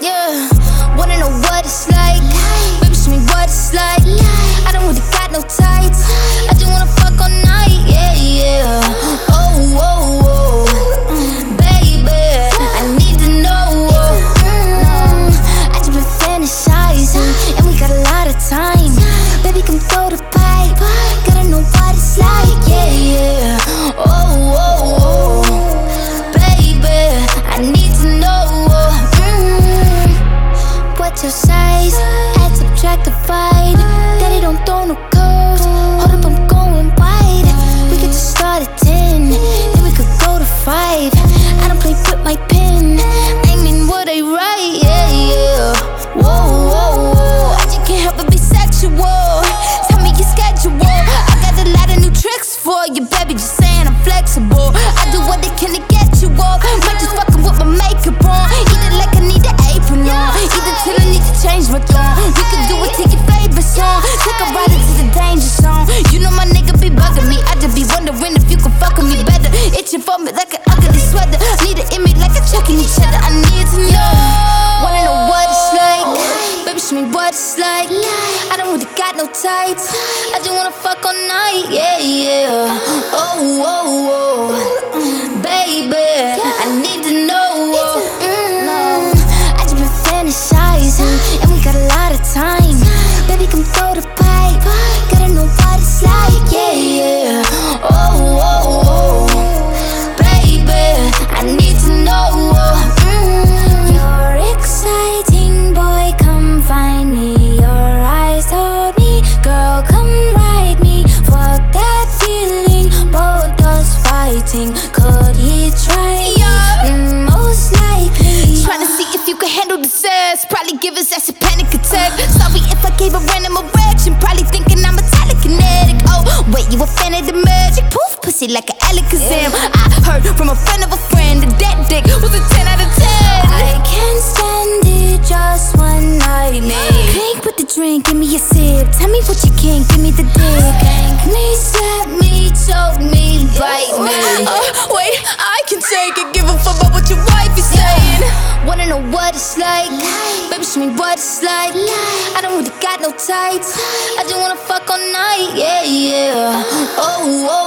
Yeah, wanna know what it's like? Baby, show me what it's like. I don't really got no tights. Your? Add, subtract, divide. Daddy don't throw no curves. Hold up, I'm going wide. We could just start at 10, then we could go to 5. I don't play with my pen. I mean what I write, yeah, yeah. Whoa, whoa, whoa. I just can't help but be sexual. I don't really got no tights. I just wanna fuck all night. Yeah, yeah. Oh, oh, oh. Baby, I need to know. Mm, I just been fantasizing, and we got a lot of time. Baby, come throw Pussy like an Alakazam. I heard from a friend of a friend that that dick was a 10 out of 10. I can't stand it, just one night, man. Crank with the drink, give me a sip. Tell me what you can, give me the dick. Spank me, slap me, choke me, bite me. Uh, wait, I can take it. Give a fuck about what your wife is saying. Wanna know what it's like? Baby, show me what it's like. I don't really got no tights. I just wanna fuck all night. Yeah, yeah. Oh, oh, oh.